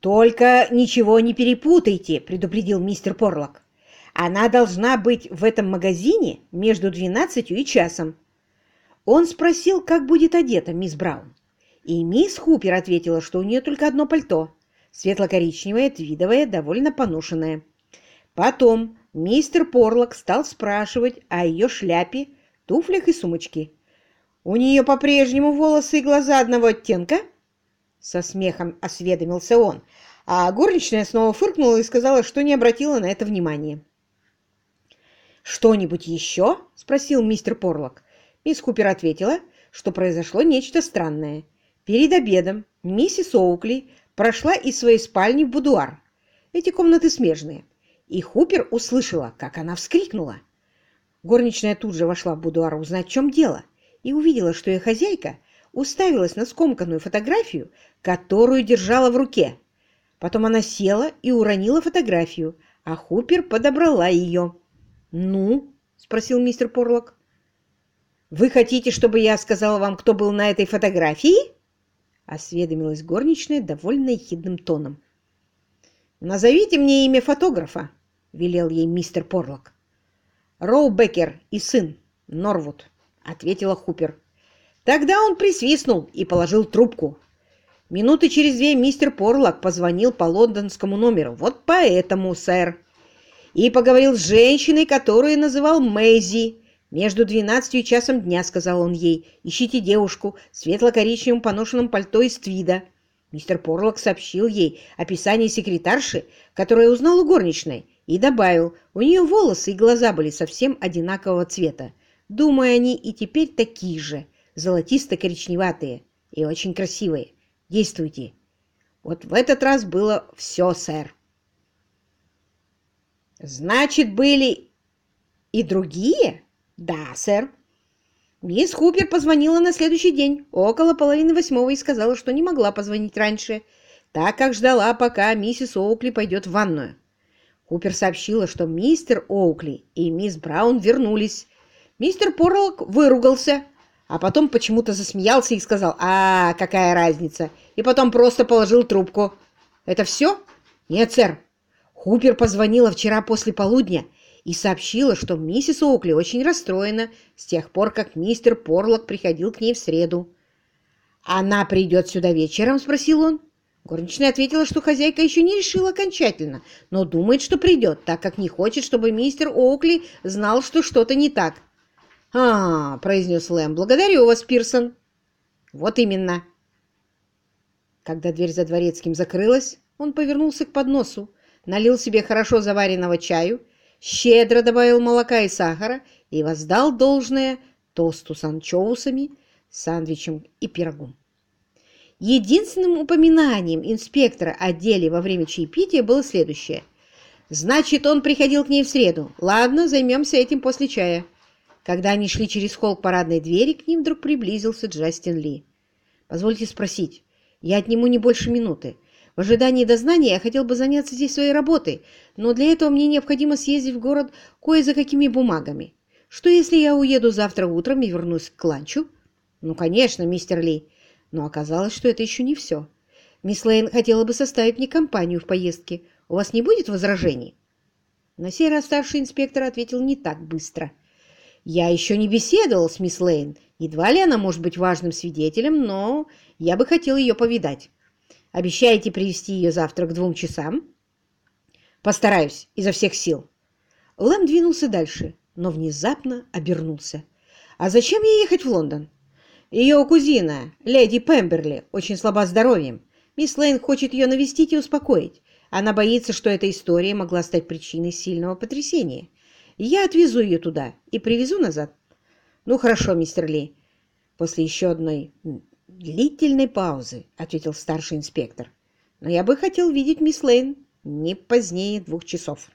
«Только ничего не перепутайте», — предупредил мистер Порлок. «Она должна быть в этом магазине между двенадцатью и часом». Он спросил, как будет одета мисс Браун. И мисс Хупер ответила, что у нее только одно пальто, светло-коричневое, твидовое, довольно поношенное. Потом мистер Порлок стал спрашивать о ее шляпе, туфлях и сумочке. «У нее по-прежнему волосы и глаза одного оттенка?» Со смехом осведомился он, а горничная снова фыркнула и сказала, что не обратила на это внимания. «Что-нибудь еще?» — спросил мистер Порлок. Мисс Купер ответила, что произошло нечто странное. Перед обедом миссис Оукли прошла из своей спальни в будуар. Эти комнаты смежные. И Хупер услышала, как она вскрикнула. Горничная тут же вошла в будуар узнать, в чем дело, и увидела, что ее хозяйка уставилась на скомканную фотографию, которую держала в руке. Потом она села и уронила фотографию, а Хупер подобрала ее. «Ну?» — спросил мистер Порлок. «Вы хотите, чтобы я сказала вам, кто был на этой фотографии?» Осведомилась горничная довольно ехидным тоном. «Назовите мне имя фотографа», — велел ей мистер Порлок. «Роу Беккер и сын, Норвуд», — ответила Хупер. Тогда он присвистнул и положил трубку. Минуты через две мистер Порлок позвонил по лондонскому номеру. Вот поэтому, сэр. И поговорил с женщиной, которую называл Мэйзи, «Между двенадцатью и часом дня», — сказал он ей, — «ищите девушку в светло-коричневом поношенном пальто из твида». Мистер Порлок сообщил ей описание секретарши, которая узнала горничной, и добавил, у нее волосы и глаза были совсем одинакового цвета. Думаю, они и теперь такие же, золотисто-коричневатые и очень красивые. Действуйте. Вот в этот раз было все, сэр. Значит, были и другие? «Да, сэр». Мисс Хупер позвонила на следующий день, около половины восьмого, и сказала, что не могла позвонить раньше, так как ждала, пока миссис Оукли пойдет в ванную. Хупер сообщила, что мистер Оукли и мисс Браун вернулись. Мистер Порлок выругался, а потом почему-то засмеялся и сказал «А, какая разница?» и потом просто положил трубку. «Это все?» «Нет, сэр. Хупер позвонила вчера после полудня и сообщила, что миссис Оукли очень расстроена с тех пор, как мистер Порлок приходил к ней в среду. «Она придет сюда вечером?» – спросил он. Горничная ответила, что хозяйка еще не решила окончательно, но думает, что придет, так как не хочет, чтобы мистер Оукли знал, что что-то не так. «А, — произнес Лэм, — благодарю вас, Пирсон». «Вот именно». Когда дверь за дворецким закрылась, он повернулся к подносу, налил себе хорошо заваренного чаю щедро добавил молока и сахара и воздал должное тосту с анчоусами, сандвичем и пирогом. Единственным упоминанием инспектора о деле во время чаепития было следующее. «Значит, он приходил к ней в среду. Ладно, займемся этим после чая». Когда они шли через холл к парадной двери, к ним вдруг приблизился Джастин Ли. «Позвольте спросить. Я отниму не больше минуты. В ожидании дознания я хотел бы заняться здесь своей работой, но для этого мне необходимо съездить в город кое за какими бумагами. Что, если я уеду завтра утром и вернусь к ланчу? Ну, конечно, мистер Ли. Но оказалось, что это еще не все. Мисс Лейн хотела бы составить мне компанию в поездке. У вас не будет возражений? На сей раз инспектор ответил не так быстро. Я еще не беседовал с мисс Лейн. Едва ли она может быть важным свидетелем, но я бы хотел ее повидать. Обещаете привести ее завтра к двум часам? Постараюсь изо всех сил. Лэм двинулся дальше, но внезапно обернулся. А зачем ей ехать в Лондон? Ее кузина, леди Пемберли, очень слаба здоровьем. Мисс Лейн хочет ее навестить и успокоить. Она боится, что эта история могла стать причиной сильного потрясения. Я отвезу ее туда и привезу назад. Ну, хорошо, мистер Ли. После еще одной длительной паузы, — ответил старший инспектор. — Но я бы хотел видеть мисс Лейн не позднее двух часов.